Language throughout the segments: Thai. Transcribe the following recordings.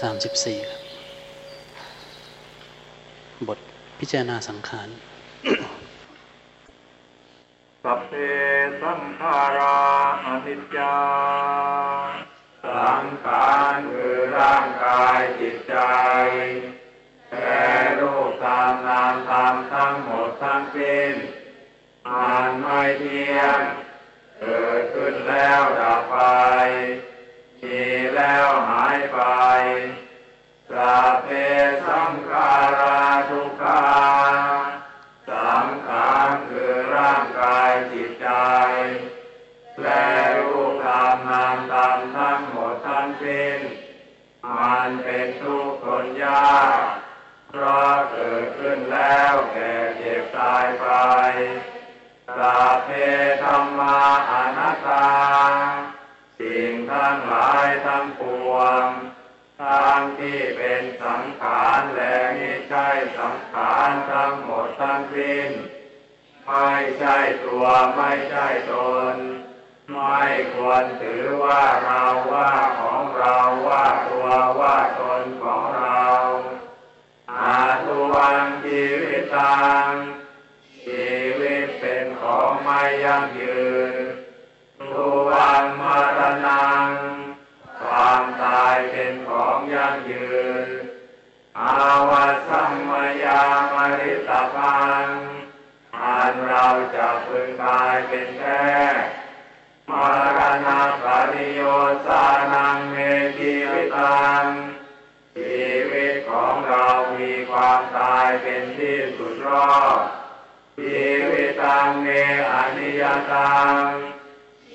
สามสิบสี่ครับ บทพิจารณาสังขารสัพเพสังขาราอนิจจา สังขารคือร่างกายจิตใจแก่รูปตามนามตามทั้งหมดทั้งสิ้นมันไม่เที่ยงเกิดขึ้นแล้วดับไปมีแล้วหา ยไป สัพเพสังขาราทุกขาสังขารคือร่างกายจิตใจ และรูปตามนามตามทั้งหมดทั้งสิ้น มันเป็นทุกข์ทนยากเพราะเกิดขึ้นแล้วแก่เจ็บตายไปสัพเพธรรมาอนัตตา สิ่งทั้งหลายทั้งปวง ทั้งที่เป็นสังขารและไม่ใช่สังขารทั้งหมดทั้งสิ้น ไม่ใช่ตัวไม่ใช่ตน ไม่ควรถือว่าเราว่าของเราว่าตัวว่าตนของเราอาตุวังชีวิตังชีวิตเป็นของไม่ยั่งยืนทุวังมรณัง ยเป็นของยั่งยืน อาวสัมมยามริตพังอันเราจะพึงตายเป็นแท้มรณะปริโยสานังเมชีวิตังชีวิตของเรามีความตายเป็นที่สุดรอบชีวิตังเนอนิยตัง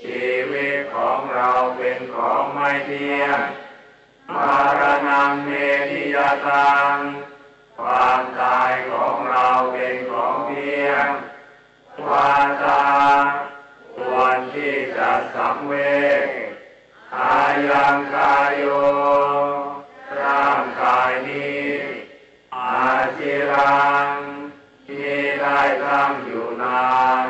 ชีวิตของเราเป็นของไม่เที่ยง มรณะเมนิยตังความตายของเราเป็นของเที่ยงวาตาควรที่จะสังเวชอายังกายโยร่างกายนี้อาชิรังที่ได้ตั้งอยู่นาน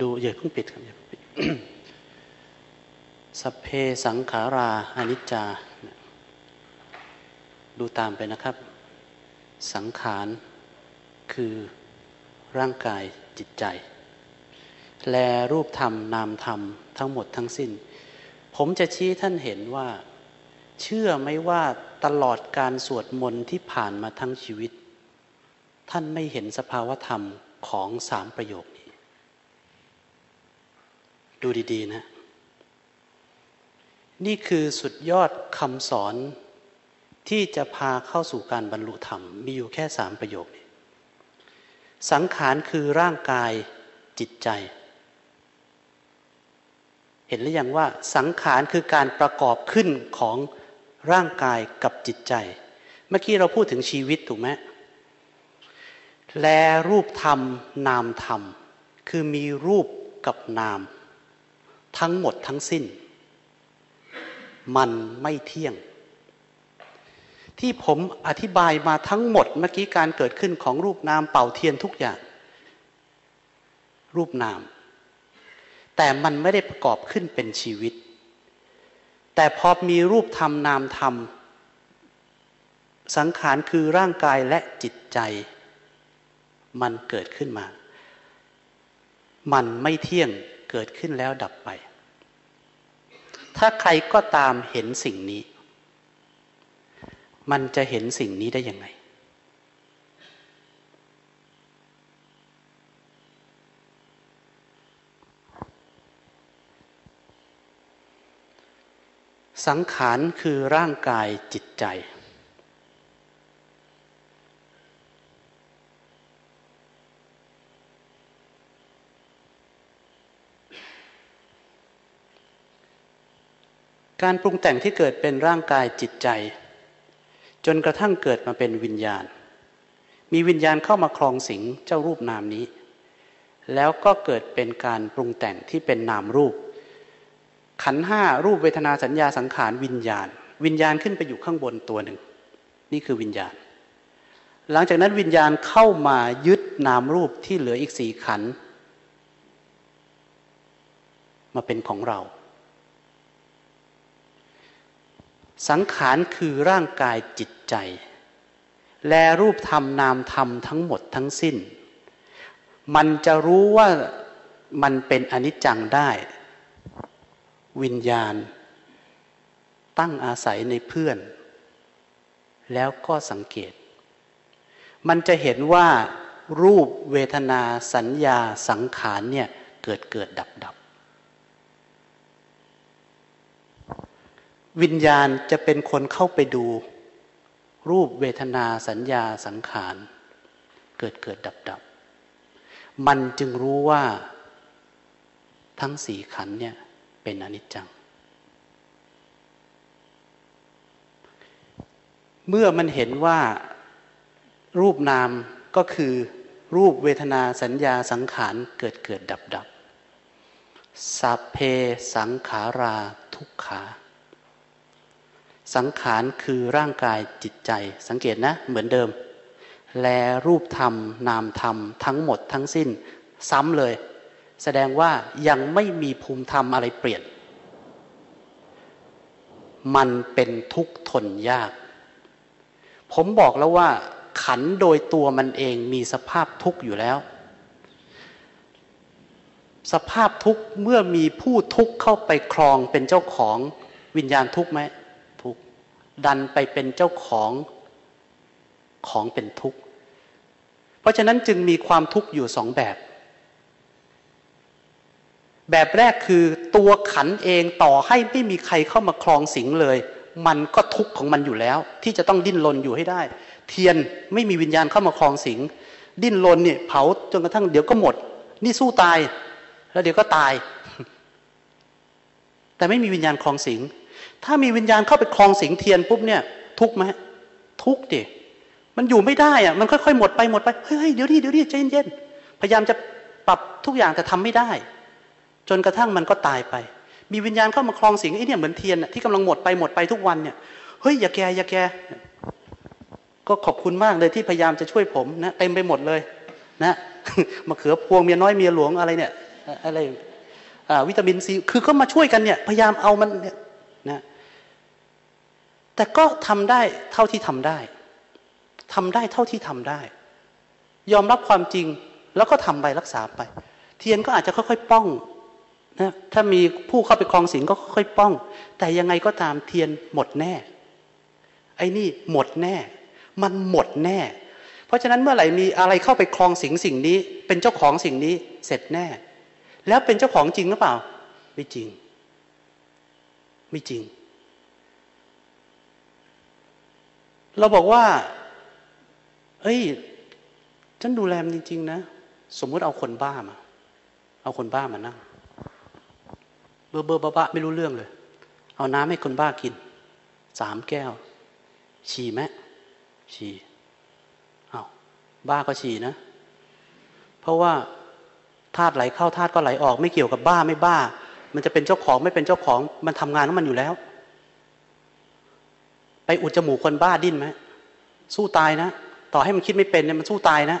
ดูอย่าเพิ่งปิดครับอย่าเพิ่งปิดสัพเพสังขาราอนิจจา ดูตามไปนะครับ สังขารคือร่างกายจิตใจ แลรูปธรรมนามธรรมทั้งหมดทั้งสิ้น ผมจะชี้ท่านเห็นว่า เชื่อไหมว่าตลอดการสวดมนต์ที่ผ่านมาทั้งชีวิต ท่านไม่เห็นสภาวธรรมของสามประโยคน ดูดีๆนะ นี่คือสุดยอดคำสอนที่จะพาเข้าสู่การบรรลุธรรม มีอยู่แค่สามประโยคนี้สังขารคือร่างกายจิตใจ เห็นหรือยังว่าสังขารคือการประกอบขึ้นของร่างกายกับจิตใจ เมื่อกี้เราพูดถึงชีวิตถูกไหมแลรูปธรรม นามธรรม คือมีรูปกับนาม ทั้งหมดทั้งสิ้น มันไม่เที่ยง ที่ผมอธิบายมาทั้งหมดเมื่อกี้การเกิดขึ้นของรูปนามเป่าเทียนทุกอย่าง รูปนาม แต่มันไม่ได้ประกอบขึ้นเป็นชีวิต แต่พอมีรูปธรรมนามธรรม สังขารคือร่างกายและจิตใจ มันเกิดขึ้นมา มันไม่เที่ยงเกิดขึ้นแล้วดับไป ถ้าใครก็ตามเห็นสิ่งนี้ มันจะเห็นสิ่งนี้ได้ยังไง สังขารคือร่างกายจิตใจ การปรุงแต่งที่เกิดเป็นร่างกายจิตใจ จนกระทั่งเกิดมาเป็นวิญญาณ มีวิญญาณเข้ามาครองสิงเจ้ารูปนามนี้ แล้วก็เกิดเป็นการปรุงแต่งที่เป็นนามรูป ขันห้ารูปเวทนาสัญญาสังขารวิญญาณ วิญญาณขึ้นไปอยู่ข้างบนตัวหนึ่ง นี่คือวิญญาณ หลังจากนั้นวิญญาณเข้ามายึดนามรูปที่เหลืออีกสี่ขันมาเป็นของเรา สังขารคือร่างกายจิตใจ แลรูปธรรมนามธรรมทั้งหมดทั้งสิ้น มันจะรู้ว่ามันเป็นอนิจจังได้ วิญญาณ ตั้งอาศัยในเพื่อน แล้วก็สังเกต มันจะเห็นว่ารูปเวทนาสัญญาสังขารเนี่ยเกิดเกิดดับดับ วิญญาณจะเป็นคนเข้าไปดู รูปเวทนาสัญญาสังขาร เกิดเกิดดับดับ มันจึงรู้ว่า ทั้งสี่ขันเนี่ยเป็นอนิจจัง เมื่อมันเห็นว่ารูปนามก็คือรูปเวทนาสัญญาสังขารเกิดเกิดดับดับสัพเพสังขาราทุกขา สังขารคือร่างกายจิตใจ สังเกตนะ เหมือนเดิม แลรูปธรรม นามธรรม ทั้งหมดทั้งสิ้น ซ้ำเลย แสดงว่ายังไม่มีภูมิธรรมอะไรเปลี่ยน มันเป็นทุกข์ทนยาก ผมบอกแล้วว่า ขันโดยตัวมันเองมีสภาพทุกข์อยู่แล้ว สภาพทุกข์เมื่อมีผู้ทุกข์เข้าไปครองเป็นเจ้าของวิญญาณทุกข์ไหม ดันไปเป็นเจ้าของของเป็นทุกข์ เพราะฉะนั้นจึงมีความทุกข์อยู่สองแบบ แบบแรกคือตัวขันเองต่อให้ไม่มีใครเข้ามาคลองสิงเลย มันก็ทุกข์ของมันอยู่แล้ว ที่จะต้องดิ้นรนอยู่ให้ได้ เทียนไม่มีวิญญาณเข้ามาคลองสิง ดิ้นรนเนี่ยเผาจนกระทั่งเดี๋ยวก็หมด นี่สู้ตาย แล้วเดี๋ยวก็ตาย แต่ไม่มีวิญญาณคลองสิง ถ้ามีวิญญาณเข้าไปคลองสิงเทียนปุ๊บเนี่ย ทุกไหมทุกดิมันอยู่ไม่ได้อะมันค่อยๆหมดไปหมดไปเฮ้ยเดี๋ยวดิเดี๋ยวดิใจเย็นๆพยายามจะปรับทุกอย่างแต่ทำไม่ได้ จนกระทั่งมันก็ตายไป มีวิญญาณเข้ามาคลองสิงไอ้เนี่ยเหมือนเทียนที่กำลังหมดไปหมดไปทุกวันเนี่ยเฮ้ยอย่าแกอย่าแกก็ขอบคุณมากเลยที่พยายามจะช่วยผมนะเต็มไปหมดเลย นะมะเขือพวงเมียน้อยเมียหลวงอะไรเนี่ยอะไรวิตามินซีคือก็มาช่วยกันเนี่ย พยายามเอามันเนะแต่ก็ทำได้เท่าที่ทำได้ทำได้เท่าที่ทำได้ ยอมรับความจริงแล้วก็ทำไปรักษาไป เทียนก็อาจจะค่อยๆป้องนะถ้ามีผู้เข้าไปคลองสิงก็ค่อยๆป้อง แต่ยังไงก็ตามเทียนหมดแน่ ไอ้นี่หมดแน่ มันหมดแน่ เพราะฉะนั้นเมื่อไหร่มีอะไรเข้าไปคลองสิงสิ่งนี้ เป็นเจ้าของสิ่งนี้เสร็จแน่ แล้วเป็นเจ้าของจริงหรือเปล่า ไม่จริง ไม่จริง เราบอกว่า เอ้ย ฉันดูแลมจริง ๆ นะ สมมติเอาคนบ้ามา เอาคนบ้ามานั่ง เบอร์เบอร์บ้าไม่รู้เรื่องเลย เอาน้ำให้คนบ้ากิน สามแก้ว ฉี่ไหมฉี่เอาบ้าก็ฉี่นะ เพราะว่าธาตุไหลเข้าธาตุก็ไหลออก ไม่เกี่ยวกับบ้าไม่บ้า มันจะเป็นเจ้าของไม่เป็นเจ้าของ มันทำงานของมันอยู่แล้ว ไปอุดจมูกคนบ้าดิ้นไหมสู้ตายนะ ต่อให้มันคิดไม่เป็นเนี่ยมันสู้ตายนะ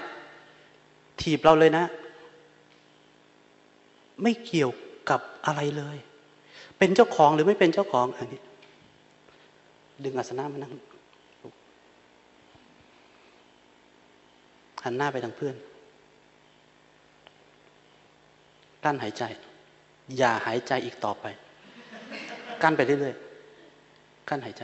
ถีบเราเลยนะ ไม่เกี่ยวกับอะไรเลย เป็นเจ้าของหรือไม่เป็นเจ้าของอันนี้ดึงอาสนะมานั่งหันหน้าไปทางเพื่อนกั้นหายใจ อย่าหายใจอีกต่อไป กั้นไปเรื่อยๆ กั้นหายใจ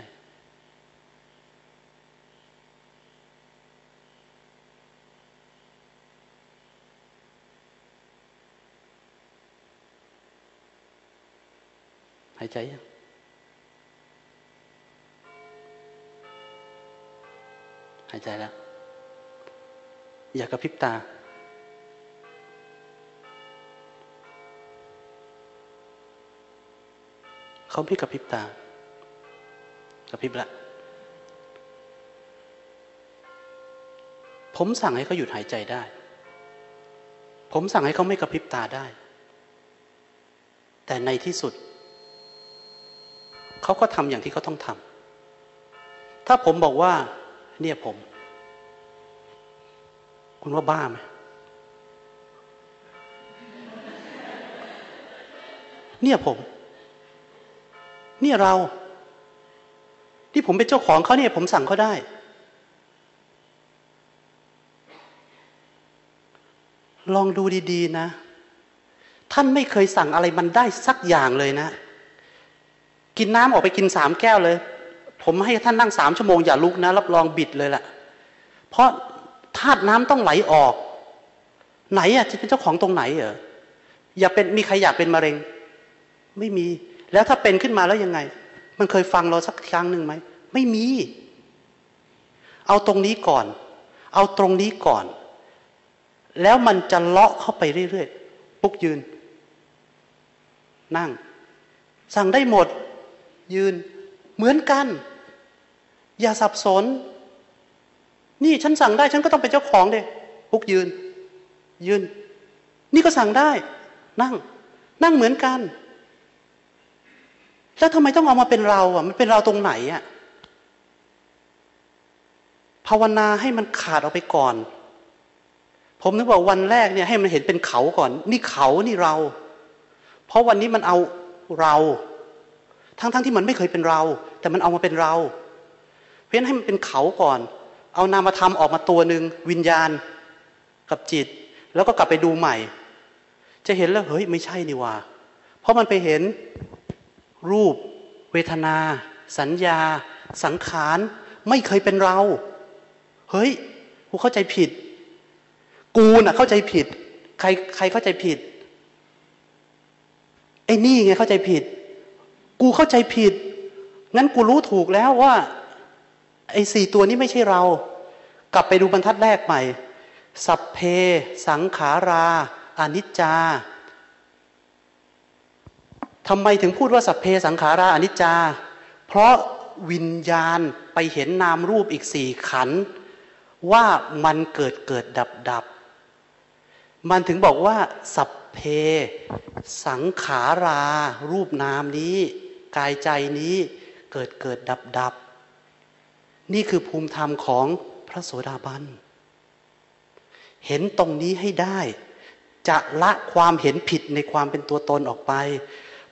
หายใจยังหายใจแล้ว อย่ากระพริบตา เขาไม่กระพริบตากระพริบละ ผมสั่งให้เขาหยุดหายใจได้ ผมสั่งให้เขาไม่กระพริบตาได้ แต่ในที่สุด เขาก็ทำอย่างที่เขาต้องทำถ้าผมบอกว่า เนี่ยผม คุณว่าบ้าไหมเนี่ยผม เนี่ยเรา ที่ผมเป็นเจ้าของเขาเนี่ย ผมสั่งเขาได้ ลองดูดี ๆ นะ ท่านไม่เคยสั่งอะไรมันได้สักอย่างเลยนะ กินน้ำออกไปกินสามแก้วเลย ผมให้ท่านนั่งสามชั่วโมงอย่าลุกนะ รับรองบิดเลยล่ะ เพราะธาตุน้ำต้องไหลออก ไหนอะจะเป็นเจ้าของตรงไหนเหรออย่าเป็นมีใครอยากเป็นมะเร็ง ไม่มี แล้วถ้าเป็นขึ้นมาแล้วยังไง มันเคยฟังเราสักครั้งหนึ่งไหม ไม่มี เอาตรงนี้ก่อน เอาตรงนี้ก่อน แล้วมันจะเลาะเข้าไปเรื่อยๆปุ๊กยืน นั่ง สั่งได้หมด ยืน เหมือนกัน อย่าสับสน นี่ฉันสั่งได้ฉันก็ต้องเป็นเจ้าของเด้ปุ๊กยืน ยืน นี่ก็สั่งได้ นั่ง นั่งเหมือนกัน แล้วทำไมต้องเอามาเป็นเราอะ มันเป็นเราตรงไหนอะภาวนาให้มันขาดออกไปก่อน ผมนึกว่าวันแรกเนี่ย ให้มันเห็นเป็นเขาก่อน นี่เขานี่เรา เพราะวันนี้มันเอาเรา ทั้งๆทที่มันไม่เคยเป็นเรา แต่มันเอามาเป็นเรา เพราะฉะนั้นให้มันเป็นเขาก่อน เอานามธรรมออกมาตัวหนึ่งวิญญาณ กับจิต แล้วก็กลับไปดูใหม่ จะเห็นแล้วเฮ้ยไม่ใช่นี่ว่า เพราะมันไปเห็น รูป เวทนา สัญญา สังขารไม่เคยเป็นเรา เฮ้ยกูเข้าใจผิด กูน่ะเข้าใจผิด ใครใครเข้าใจผิดไอ้นี่ไงเข้าใจผิด กูเข้าใจผิด งั้นกูรู้ถูกแล้วว่า ไอ้สี่ตัวนี้ไม่ใช่เรา กลับไปดูบรรทัดแรกใหม่ สัพเพ สังขาราอนิจจา ทำไมถึงพูดว่าสัพเพสังขาราอนิจจา เพราะวิญญาณไปเห็นนามรูปอีกสี่ขัน ว่ามันเกิดเกิดดับดับ มันถึงบอกว่า สัพเพ สังขารา รูปนามนี้ กายใจนี้เกิดเกิดดับดับ นี่คือภูมิธรรมของพระโสดาบัน เห็นตรงนี้ให้ได้ จะละความเห็นผิดในความเป็นตัวตนออกไป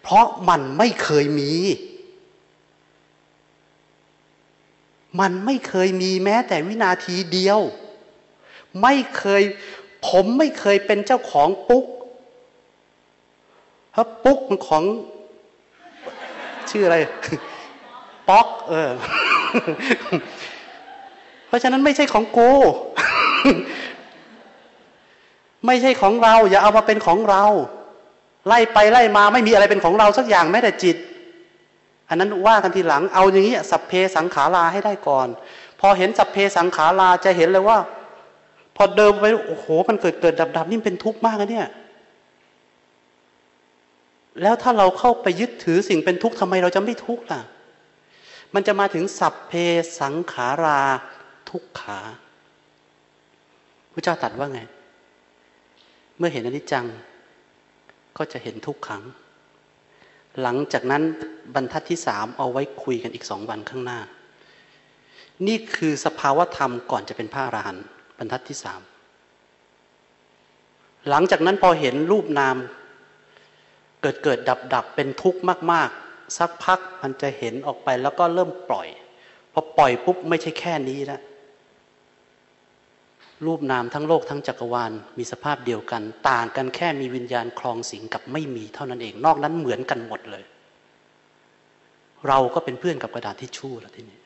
เพราะมันไม่เคยมี มันไม่เคยมีแม้แต่วินาทีเดียว ไม่เคย ผมไม่เคยเป็นเจ้าของปุ๊กเพราะปุ๊กมันของ ชื่ออะไร ป๊อก เออ เพราะฉะนั้นไม่ใช่ของกูไม่ใช่ของเรา อย่าเอามาเป็นของเรา ไล่ไปไล่มาไม่มีอะไรเป็นของเราสักอย่างแม้แต่จิต อันนั้นว่ากันทีหลังเอาอย่างนี้สัพเพสังขาราให้ได้ก่อน พอเห็นสัพเพสังขาราจะเห็นเลยว่า พอเดิมไปโอ้โห มันเกิดเกิดดับดับนี่เป็นทุกข์มากนะเนี่ย แล้วถ้าเราเข้าไปยึดถือสิ่งเป็นทุกข์ทำไมเราจะไม่ทุกข์ล่ะ มันจะมาถึงสัพเพสังขาราทุกขาพระเจ้าตรัสว่าไง เมื่อเห็นอนิจจัง ก็จะเห็นทุกขัง หลังจากนั้นบรรทัดที่สามเอาไว้คุยกันอีกสองวันข้างหน้า นี่คือสภาวธรรมก่อนจะเป็นพระอรหันต์บรรทัดที่สามหลังจากนั้นพอเห็นรูปนาม เกิดเกิดดับดับเป็นทุกข์มาก ๆ สักพักมันจะเห็นออกไปแล้วก็เริ่มปล่อยพอปล่อยปุ๊บไม่ใช่แค่นี้แล้ว รูปนามทั้งโลกทั้งจักรวาล มีสภาพเดียวกัน ต่างกันแค่มีวิญญาณคลองสิงกับไม่มีเท่านั้นเอง นอกนั้นเหมือนกันหมดเลย เราก็เป็นเพื่อนกับกระดาษทิชชู่แล้วที่นี้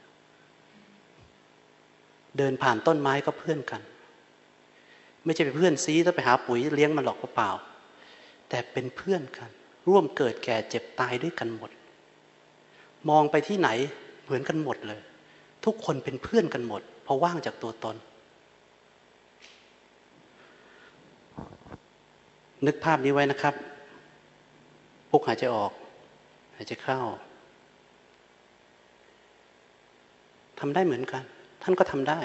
เดินผ่านต้นไม้ก็เพื่อนกัน ไม่ใช่เป็นเพื่อนซีต้องไปหาปุ๋ยเลี้ยงมันหรอกเปล่า แต่เป็นเพื่อนกัน ร่วมเกิดแก่เจ็บตายด้วยกันหมด มองไปที่ไหนเหมือนกันหมดเลย ทุกคนเป็นเพื่อนกันหมดเพราะว่างจากตัวตน นึกภาพนี้ไว้นะครับ พุกหายใจออก หายใจเข้าทำได้เหมือนกัน ท่านก็ทำได้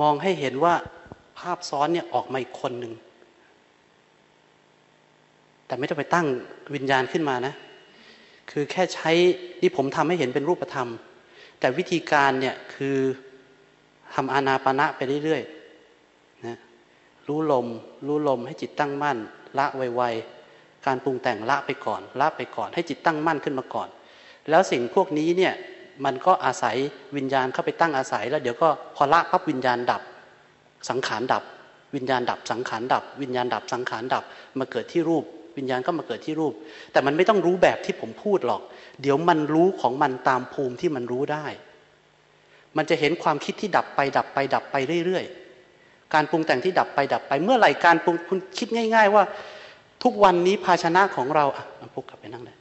มองให้เห็นว่าภาพซ้อนเนี่ยออกมาอีกคนหนึ่ง แต่ไม่ต้องไปตั้งวิญญาณขึ้นมานะ คือแค่ใช้ที่ผมทำให้เห็นเป็นรูปธรรม แต่วิธีการเนี่ยคือทำอานาปณะไปเรื่อยๆ รู้ลม รู้ลมให้จิตตั้งมั่น ละไวๆการปรุงแต่งละไปก่อน ละไปก่อน ให้จิตตั้งมั่นขึ้นมาก่อน แล้วสิ่งพวกนี้เนี่ยมันก็อาศัยวิญญาณเข้าไปตั้งอาศัย แล้วเดี๋ยวก็พอละปั๊บวิญญาณดับ สังขารดับ วิญญาณดับสังขารดับ วิญญาณดับสังขารดับมาเกิดที่รูป วิญญาณก็มาเกิดที่รูป แต่มันไม่ต้องรู้แบบที่ผมพูดหรอก เดี๋ยวมันรู้ของมันตามภูมิที่มันรู้ได้ มันจะเห็นความคิดที่ดับไปดับไปดับไปเรื่อยๆ การปรุงแต่งที่ดับไปดับไป เมื่อไหร่การปรุงคุณคิดง่าย ๆ ว่า ทุกวันนี้ภาชนะของเราอะมันพุกกลับไปนั่งเลย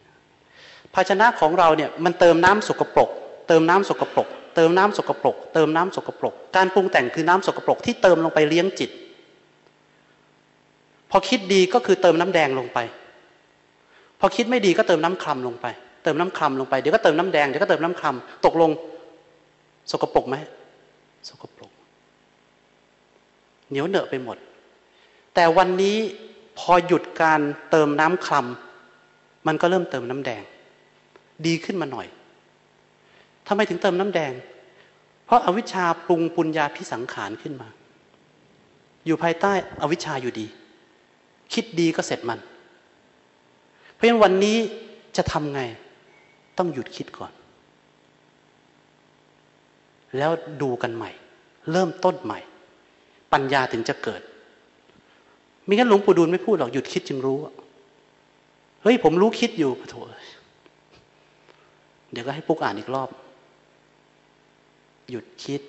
ภาชนะของเราเนี่ยมันเติมน้ำสกปรก เติมน้ำสกปรก เติมน้ำสกปรก เติมน้ำสกปรก การปรุงแต่งคือน้ำสกปรกที่เติมลงไปเลี้ยงจิต พอคิดดีก็คือเติมน้ำแดงลงไป พอคิดไม่ดีก็เติมน้ำคลำลงไป เติมน้ำคลำลงไปเดี๋ยวก็เติมน้ำแดงเดี๋ยวก็เติมน้ำคลำตกลงสกปรกไหมสกปรก เหนียวเหนอะไปหมด แต่วันนี้พอหยุดการเติมน้ำคลำมันก็เริ่มเติมน้ำแดง ดีขึ้นมาหน่อยทำไมถึงเติมน้ำแดง เพราะอาวิชชาปรุงปุญญาพิสังขารขึ้นมา อยู่ภายใต้อวิชชาอยู่ดี คิดดีก็เสร็จมัน เพราะฉะนั้นวันนี้จะทำไง ต้องหยุดคิดก่อน แล้วดูกันใหม่ เริ่มต้นใหม่ ปัญญาถึงจะเกิดมิงั้นหลวงปู่ดูลไม่พูดหรอกหยุดคิดจึงรู้เฮ้ยผมรู้คิดอยู่โถเดี๋ยวก็ให้ปุ๊กอ่านอีกรอบ หยุดคิด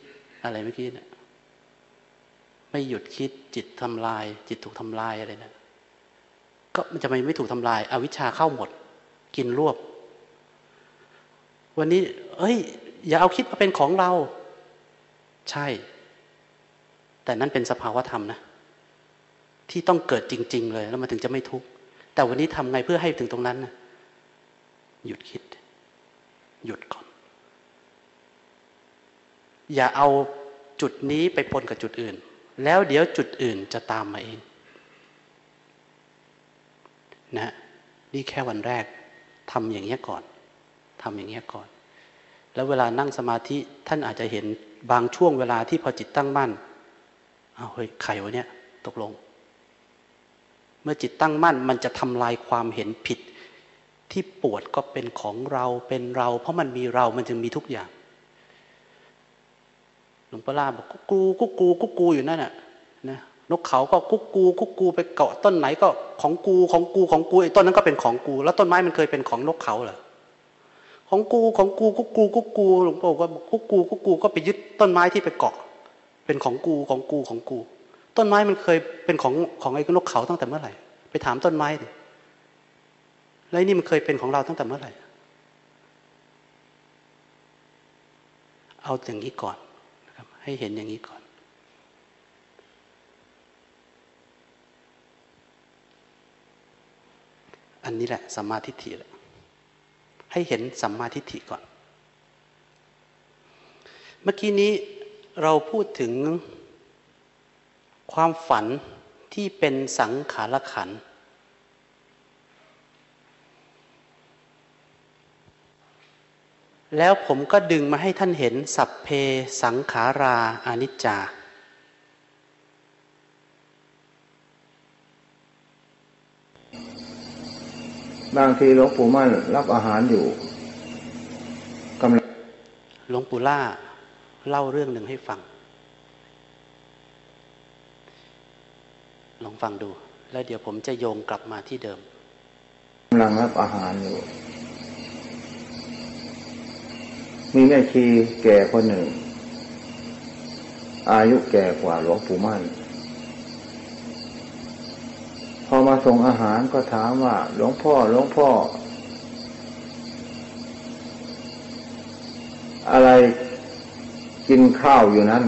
อะไรเมื่อกี้เนะี่ยไม่หยุดคิดจิตทำลาย จิตถูกทำลายอะไรนะก็มันจะไม่ไม่ถูกทำลายอาวิชชาเข้าหมด กินรวบ วันนี้ เอ้ย อย่าเอาคิดมาเป็นของเรา ใช่ แต่นั่นเป็นสภาวธรรมนะ ที่ต้องเกิดจริง ๆ เลย แล้วมันถึงจะไม่ทุกข์แต่วันนี้ทำไงเพื่อให้ถึงตรงนั้นนะหยุดคิด หยุดก่อน อย่าเอาจุดนี้ไปปนกับจุดอื่น แล้วเดี๋ยวจุดอื่นจะตามมาเอง นะนี่แค่วันแรกทำอย่างนี้ก่อนทำอย่างนี้ก่อน แล้วเวลานั่งสมาธิท่านอาจจะเห็นบางช่วงเวลาที่พอจิตตั้งมั่น เอาเฮ้ยไขวะเนี่ยตกลง เมื่อจิตตั้งมั่นมันจะทำลายความเห็นผิด ที่ปวดก็เป็นของเราเป็นเรา เพราะมันมีเรามันจึงมีทุกอย่างหลวงพ่อลาบอกกุ๊กูกุ๊กูกุ๊กูอยู่นั่นน่ะนะนกเขาก็กุ๊กูกุ๊กูไปเกาะต้นไหนก็ของกูของกูของกูไอ้ต้นนั้นก็เป็นของกู แล้วต้นไม้มันเคยเป็นของนกเขาเหรอของกูของกูกุ๊กูกุ๊กูหลวงพ่อบอกว่ากุ๊กูกุ๊กูก็ไปยึดต้นไม้ที่ไปเกาะ เป็นของกูของกูของกู ต้นไม้มันเคยเป็นของของไอ้นกเขาตั้งแต่เมื่อไหร่ ไปถามต้นไม้ดิแล้วนี่มันเคยเป็นของเราตั้งแต่เมื่อไหร่ เอาอย่างนี้ก่อนให้เห็นอย่างนี้ก่อน อันนี้แหละสัมมาทิฏฐิแหละให้เห็นสัมมาทิฏฐิก่อน เมื่อกี้นี้ เราพูดถึงความฝันที่เป็นสังขารขันธ์แล้วผมก็ดึงมาให้ท่านเห็นสัพเพสังขาราอานิจจา บางทีหลวงปู่มั่นรับอาหารอยู่กำลังหลวงปู่ล่า เล่าเรื่องหนึ่งให้ฟัง ลองฟังดู แล้วเดี๋ยวผมจะโยงกลับมาที่เดิมกำลังรับอาหารอยู่ มีแม่ชีแก่คนหนึ่ง อายุแก่กว่าหลวงปู่มั่น พอมาส่งอาหารก็ถามว่า หลวงพ่อหลวงพ่อ อะไร กินข้าวอยู่นั้น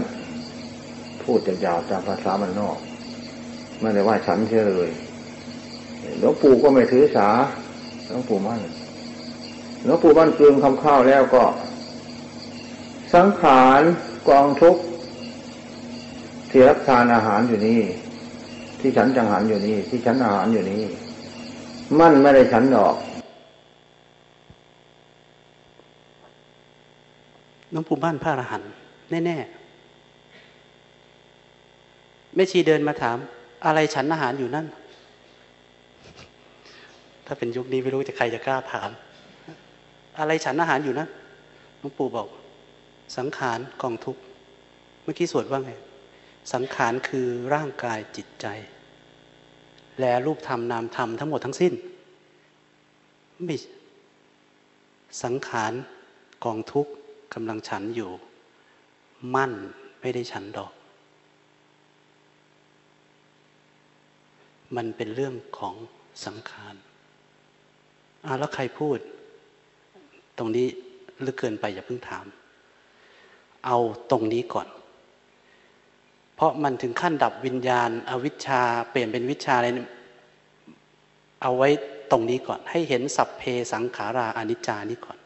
พูดจะยาวจากภาษามันนอกไม่ได้ว่าฉันเชื่อเลยหลวงปู่ก็ไม่ถือสาหลวงปู่มั่นหลวงปู่มั่นเกลืองคำข้าวแล้วก็ สังขารกองทุกที่รับทานอาหารอยู่นี่ที่ฉันจังหันอยู่นี่ที่ฉันอาหารอยู่นี่มั่นไม่ได้ฉันดอกน้องปู่บ้านพระอรหันต์ แน่ๆแม่ชีเดินมาถาม อะไรฉันอาหารอยู่นั่น ถ้าเป็นยุคนี้ไม่รู้จะใครจะกล้าถาม อะไรฉันอาหารอยู่นั่นน้องปู่บอก สังขารกองทุกเมื่อกี้สวดว่าไง สังขารคือร่างกายจิตใจ แลรูปธรรมนามธรรมทั้งหมดทั้งสิ้นไม่สังขารกองทุกข์กำลังฉันอยู่ มั่นไม่ได้ฉันดอก มันเป็นเรื่องของสังขารอ่าแล้วใครพูด ตรงนี้ลึกเกินไปอย่าเพิ่งถาม เอาตรงนี้ก่อน เพราะมันถึงขั้นดับวิญญาณอวิชชา เปลี่ยนเป็นวิชาอะไรเอาไว้ตรงนี้ก่อน ให้เห็นสัพเพสังขาราอนิจจานี้ก่อน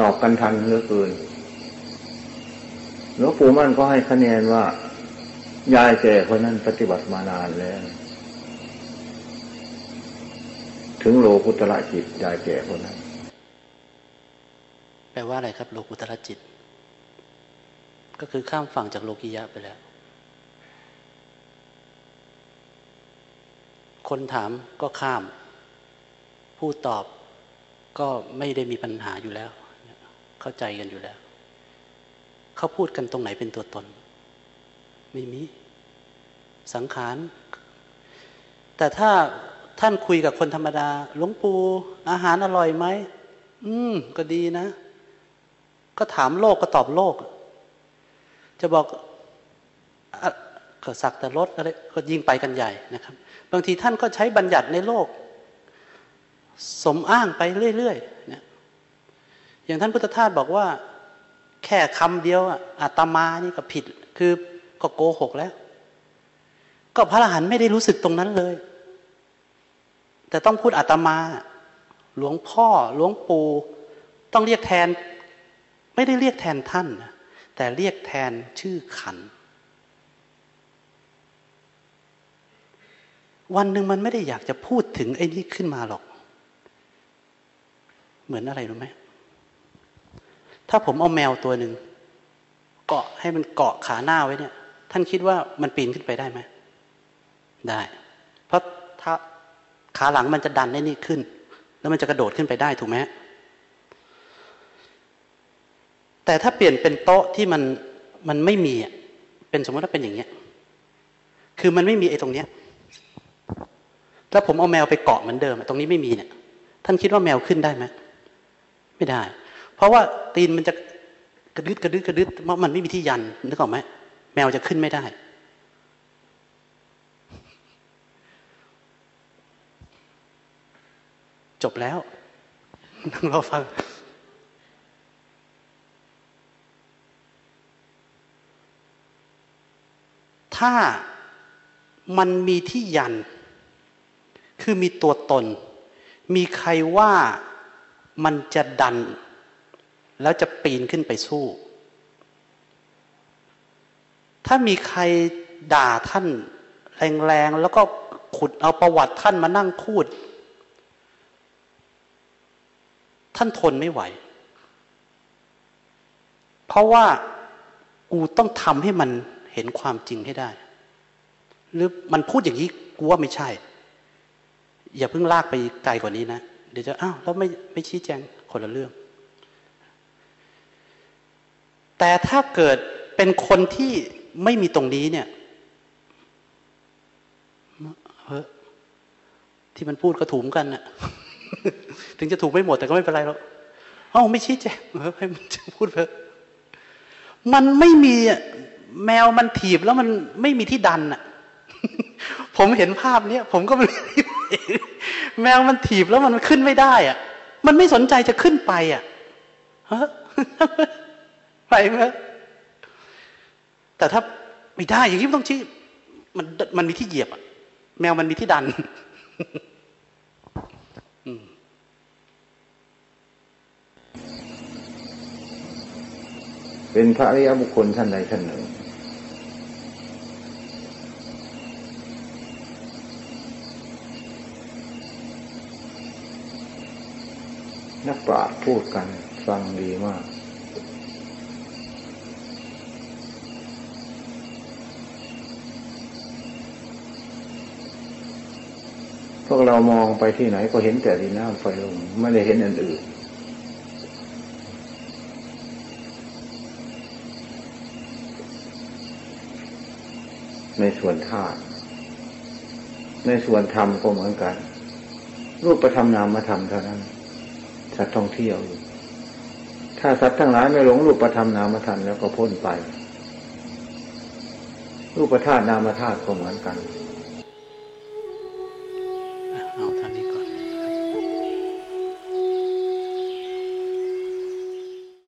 ตอบกันทันเหลือเกินหลวงปู่มั่นก็ให้คะแนนว่า ยายแก่คนนั้นปฏิบัติมานานแล้ว ถึงโลกุตระจิต ยายแก่คนนั้น แปลว่าอะไรครับ โลกุตระจิต ก็คือข้ามฝั่งจากโลกิยะไปแล้ว คนถามก็ข้าม ผู้ตอบก็ไม่ได้มีปัญหาอยู่แล้ว เข้าใจกันอยู่แล้ว เขาพูดกันตรงไหนเป็นตัวตน ไม่มี สังขาร แต่ถ้าท่านคุยกับคนธรรมดา หลวงปู่อาหารอร่อยไหม อืม ก็ดีนะ ก็ถามโลกก็ตอบโลก จะบอกก็สักแต่รถอะไรก็ยิ่งไปกันใหญ่นะครับ บางทีท่านก็ใช้บัญญัติในโลก สมอ้างไปเรื่อยๆนะ อย่างท่านพุทธทาสบอกว่า แค่คำเดียวอาตมานี่ก็ผิด คือก็โกหกแล้ว ก็พระอรหันต์ไม่ได้รู้สึกตรงนั้นเลย แต่ต้องพูดอาตมา หลวงพ่อหลวงปู่ต้องเรียกแทน ไม่ได้เรียกแทนท่านนะแต่เรียกแทนชื่อขัน วันหนึ่งมันไม่ได้อยากจะพูดถึงไอ้นี่ขึ้นมาหรอก เหมือนอะไรรู้ไหม ถ้าผมเอาแมวตัวหนึ่งเกาะให้มันเกาะขาหน้าไว้เนี่ย ท่านคิดว่ามันปีนขึ้นไปได้ไหมได้ เพราะถ้าขาหลังมันจะดันได้นี่ขึ้น แล้วมันจะกระโดดขึ้นไปได้ถูกไหมแต่ถ้าเปลี่ยนเป็นโต๊ะที่มันมันไม่มีเป็นสมมติว่าเป็นอย่างเงี้ย คือมันไม่มีไอ้ตรงเนี้ยแล้วผมเอาแมวไปเกาะเหมือนเดิมตรงนี้ไม่มีเนี่ย ท่านคิดว่าแมวขึ้นได้ไหมไม่ได้ เพราะว่าตีนมันจะกระดึดกระดึดกระดึดเพราะมันไม่มีที่ยันนึกออกไหมแมวจะขึ้นไม่ได้จบแล้วนั่งรอฟัง ถ้ามันมีที่ยัน คือมีตัวตน มีใครว่ามันจะดัน แล้วจะปีนขึ้นไปสู้ ถ้ามีใครด่าท่านแรงๆ แล้วก็ขุดเอาประวัติท่านมานั่งพูด ท่านทนไม่ไหว เพราะว่ากูต้องทำให้มันเห็นความจริงให้ได้ หรือมันพูดอย่างนี้กูว่าไม่ใช่ อย่าเพิ่งลากไปไกลกว่านี้นะ เดี๋ยวจะอ้าวแล้วไม่ไม่ชี้แจงคนละเรื่อง แต่ถ้าเกิดเป็นคนที่ไม่มีตรงนี้เนี่ยเฮ้ที่มันพูดก็ถูกกันน่ะ ถึงจะถูกไม่หมดแต่ก็ไม่เป็นไรหรอกเอ้าไม่ชี้แจงเออให้มันพูดเถอะมันไม่มีแมวมันถีบแล้วมันไม่มีที่ดันอะ ผมเห็นภาพเนี้ยผมก็ไม่แมวมันถีบแล้วมันขึ้นไม่ได้ อะ มันไม่สนใจจะขึ้นไปอะฮะ ไปไหมแต่ถ้าไม่ได้อย่างนี้มต้องชี้มันมันมีที่เหยียบอะแมวมันมีที่ดันเป็นพระอริยบุคคลท่านใดท่านหนึ่ง นักปราชญ์พูดกันฟังดีมาก พวกเรามองไปที่ไหนก็เห็นแต่ดินน้ำไฟลมไม่ได้เห็นอันอื่นในส่วนธาตุในส่วนธรรมก็เหมือนกัน รูปประธรรมนามธรรมเท่านั้น สัตว์ท่องเที่ยวอยู่ถ้าสัตว์ทั้งหลายไม่หลงรูปประธรรมนามธรรมแล้วก็พ้นไป รูปธาตุนามธาตุก็เหมือนกัน